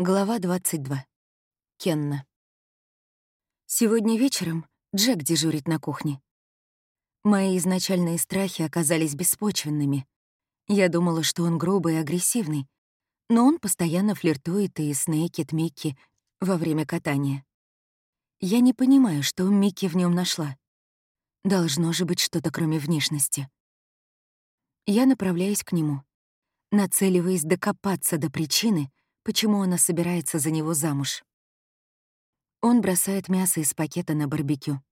Глава 22. Кенна. Сегодня вечером Джек дежурит на кухне. Мои изначальные страхи оказались беспочвенными. Я думала, что он грубый и агрессивный, но он постоянно флиртует и с Нейкет Микки во время катания. Я не понимаю, что Микки в нем нашла. Должно же быть что-то кроме внешности. Я направляюсь к нему, нацеливаясь докопаться до причины, почему она собирается за него замуж. Он бросает мясо из пакета на барбекю.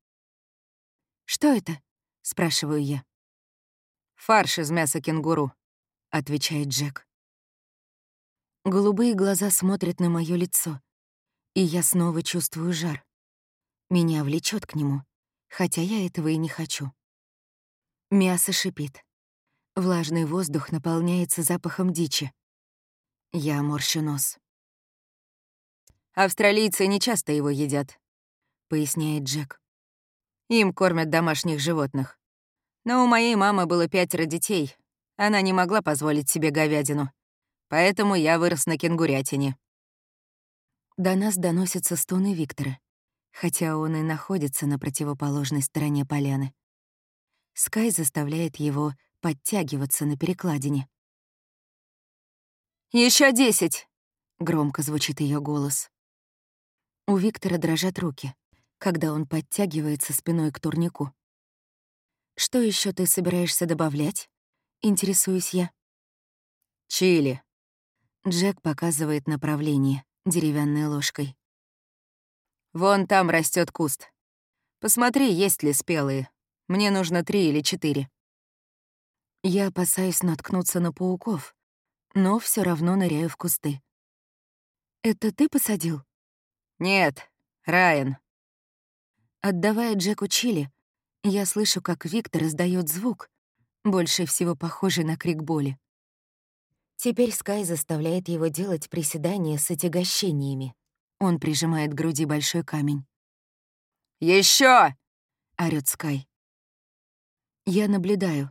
«Что это?» — спрашиваю я. «Фарш из мяса кенгуру», — отвечает Джек. Голубые глаза смотрят на моё лицо, и я снова чувствую жар. Меня влечет к нему, хотя я этого и не хочу. Мясо шипит. Влажный воздух наполняется запахом дичи. Я морщу нос. «Австралийцы не часто его едят», — поясняет Джек. «Им кормят домашних животных. Но у моей мамы было пятеро детей. Она не могла позволить себе говядину. Поэтому я вырос на кенгурятине». До нас доносятся стоны Виктора, хотя он и находится на противоположной стороне поляны. Скай заставляет его подтягиваться на перекладине. Еще десять!» — громко звучит ее голос. У Виктора дрожат руки, когда он подтягивается спиной к турнику. «Что еще ты собираешься добавлять?» — интересуюсь я. «Чили». Джек показывает направление деревянной ложкой. «Вон там растет куст. Посмотри, есть ли спелые. Мне нужно три или четыре». Я опасаюсь наткнуться на пауков, но все равно ныряю в кусты. «Это ты посадил?» «Нет, Райан». Отдавая Джеку чили, я слышу, как Виктор издает звук, больше всего похожий на крик боли. Теперь Скай заставляет его делать приседания с отягощениями. Он прижимает к груди большой камень. Еще! орёт Скай. Я наблюдаю,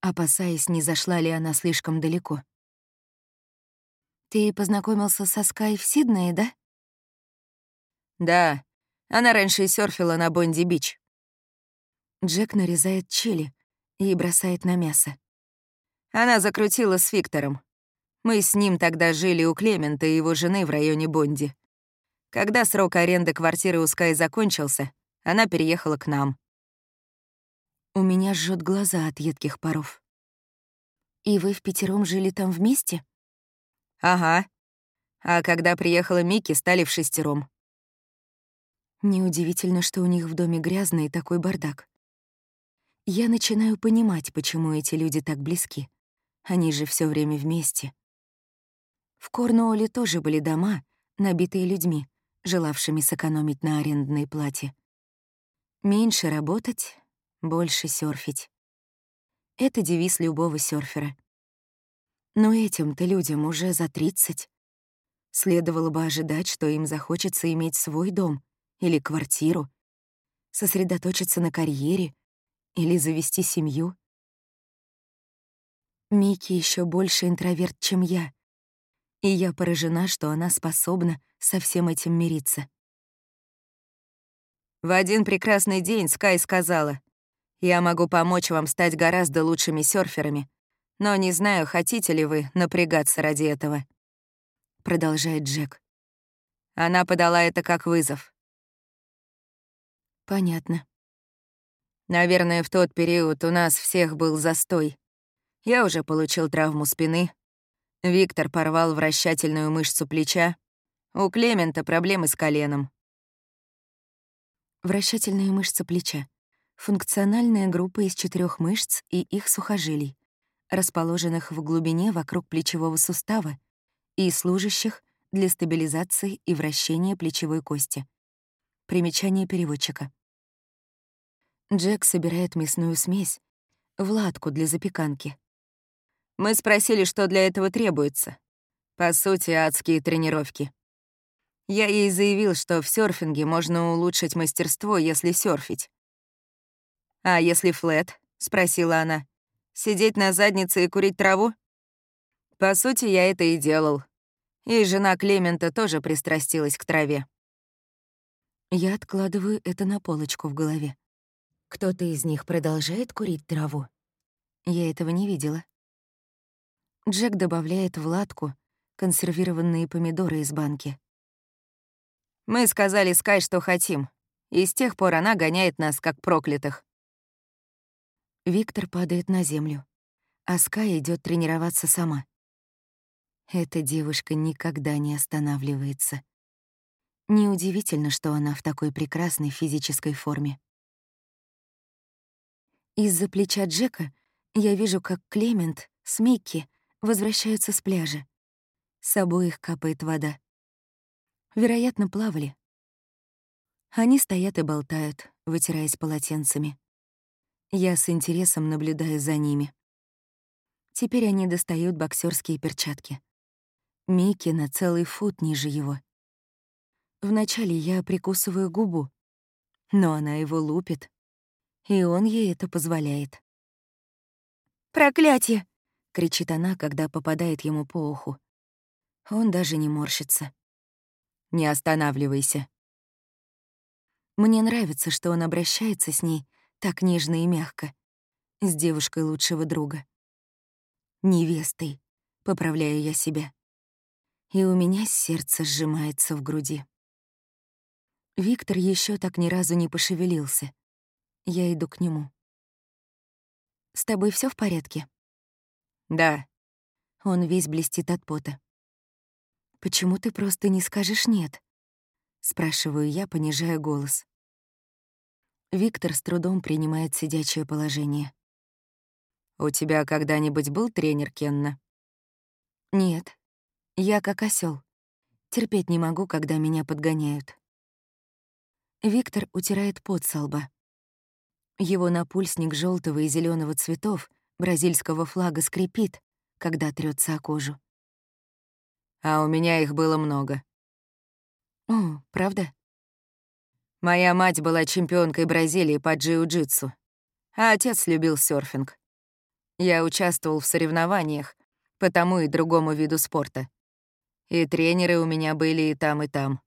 опасаясь, не зашла ли она слишком далеко. Ты познакомился со Скай в Сиднее, да? Да. Она раньше серфила на Бонди-Бич. Джек нарезает чили и бросает на мясо. Она закрутила с Виктором. Мы с ним тогда жили у Клемента и его жены в районе Бонди. Когда срок аренды квартиры у Скай закончился, она переехала к нам. У меня жжет глаза от едких паров. И вы в пятером жили там вместе? Ага. А когда приехала Микки, стали в шестером. Неудивительно, что у них в доме грязный и такой бардак. Я начинаю понимать, почему эти люди так близки. Они же все время вместе. В Корнуолле тоже были дома, набитые людьми, желавшими сэкономить на арендной плате. Меньше работать, больше серфить. Это девиз любого серфера. Но этим-то людям уже за 30. Следовало бы ожидать, что им захочется иметь свой дом или квартиру, сосредоточиться на карьере или завести семью. Микки еще больше интроверт, чем я, и я поражена, что она способна со всем этим мириться. В один прекрасный день Скай сказала, «Я могу помочь вам стать гораздо лучшими серферами, но не знаю, хотите ли вы напрягаться ради этого. Продолжает Джек. Она подала это как вызов. Понятно. Наверное, в тот период у нас всех был застой. Я уже получил травму спины. Виктор порвал вращательную мышцу плеча. У Клемента проблемы с коленом. Вращательная мышца плеча — функциональная группа из четырех мышц и их сухожилий расположенных в глубине вокруг плечевого сустава и служащих для стабилизации и вращения плечевой кости. Примечание переводчика. Джек собирает мясную смесь в латку для запеканки. Мы спросили, что для этого требуется. По сути, адские тренировки. Я ей заявил, что в серфинге можно улучшить мастерство, если серфить. «А если флет?» — спросила она. Сидеть на заднице и курить траву? По сути, я это и делал. И жена Клемента тоже пристрастилась к траве. Я откладываю это на полочку в голове. Кто-то из них продолжает курить траву? Я этого не видела. Джек добавляет в ладку консервированные помидоры из банки. Мы сказали Скай, что хотим, и с тех пор она гоняет нас, как проклятых. Виктор падает на землю, а Скай идет тренироваться сама. Эта девушка никогда не останавливается. Неудивительно, что она в такой прекрасной физической форме. Из-за плеча Джека я вижу, как Клемент с Микки возвращаются с пляжа. С обоих капает вода. Вероятно, плавали. Они стоят и болтают, вытираясь полотенцами. Я с интересом наблюдаю за ними. Теперь они достают боксерские перчатки. Микки на целый фут ниже его. Вначале я прикусываю губу, но она его лупит, и он ей это позволяет. «Проклятие!» — кричит она, когда попадает ему по уху. Он даже не морщится. «Не останавливайся». Мне нравится, что он обращается с ней так нежно и мягко, с девушкой лучшего друга. Невестой, поправляю я себя. И у меня сердце сжимается в груди. Виктор еще так ни разу не пошевелился. Я иду к нему. «С тобой все в порядке?» «Да». Он весь блестит от пота. «Почему ты просто не скажешь «нет»?» Спрашиваю я, понижая голос. Виктор с трудом принимает сидячее положение. «У тебя когда-нибудь был тренер, Кенна?» «Нет. Я как осел. Терпеть не могу, когда меня подгоняют». Виктор утирает пот со лба. Его напульсник желтого и зеленого цветов бразильского флага скрипит, когда трется о кожу. А у меня их было много. О, правда? Моя мать была чемпионкой Бразилии по джиу-джитсу, а отец любил серфинг. Я участвовал в соревнованиях по тому и другому виду спорта. И тренеры у меня были и там, и там.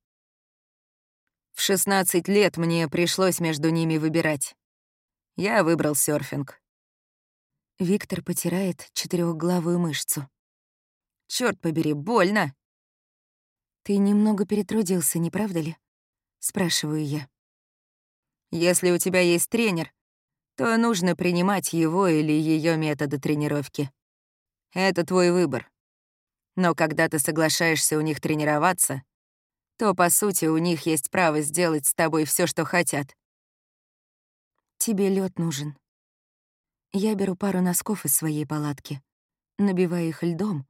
В 16 лет мне пришлось между ними выбирать. Я выбрал серфинг. Виктор потирает четырехглавую мышцу. Черт побери, больно. Ты немного перетрудился, не правда ли? Спрашиваю я. Если у тебя есть тренер, то нужно принимать его или ее методы тренировки. Это твой выбор. Но когда ты соглашаешься у них тренироваться, то, по сути, у них есть право сделать с тобой все, что хотят. Тебе лед нужен. Я беру пару носков из своей палатки, набиваю их льдом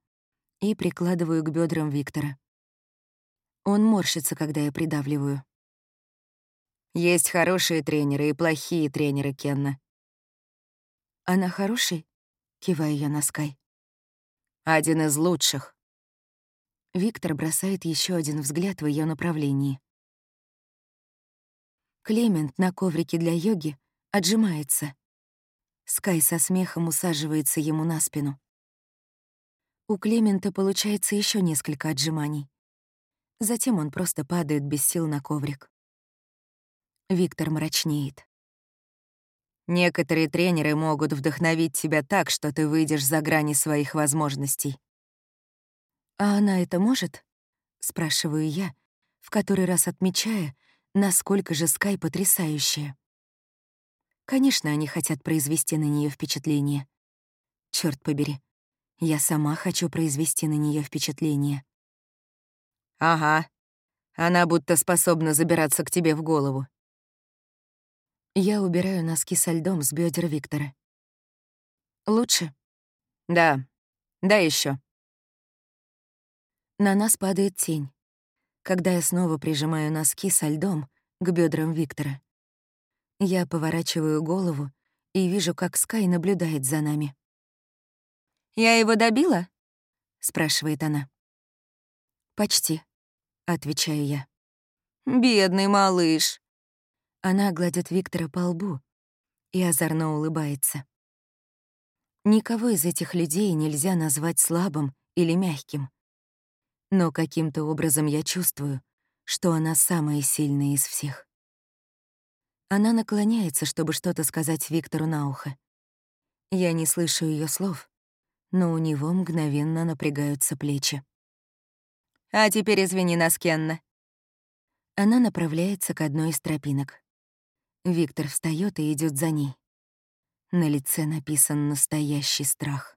и прикладываю к бедрам Виктора. Он морщится, когда я придавливаю. Есть хорошие тренеры и плохие тренеры, Кенна. Она хороший? Киваю я на Скай. Один из лучших. Виктор бросает еще один взгляд в ее направлении. Клемент на коврике для йоги отжимается. Скай со смехом усаживается ему на спину. У Клемента получается еще несколько отжиманий. Затем он просто падает без сил на коврик. Виктор мрачнеет. Некоторые тренеры могут вдохновить тебя так, что ты выйдешь за грани своих возможностей. «А она это может?» — спрашиваю я, в который раз отмечая, насколько же Скай потрясающая. Конечно, они хотят произвести на нее впечатление. Черт побери, я сама хочу произвести на нее впечатление. Ага, она будто способна забираться к тебе в голову. Я убираю носки со льдом с бедер Виктора. Лучше? Да, да еще. На нас падает тень, когда я снова прижимаю носки со льдом к бедрам Виктора. Я поворачиваю голову и вижу, как Скай наблюдает за нами. «Я его добила?» — спрашивает она. «Почти», — отвечаю я. «Бедный малыш». Она гладит Виктора по лбу и озорно улыбается. Никого из этих людей нельзя назвать слабым или мягким. Но каким-то образом я чувствую, что она самая сильная из всех. Она наклоняется, чтобы что-то сказать Виктору на ухо. Я не слышу ее слов, но у него мгновенно напрягаются плечи. «А теперь извини нас, Кенна». Она направляется к одной из тропинок. Виктор встает и идет за ней. На лице написан настоящий страх.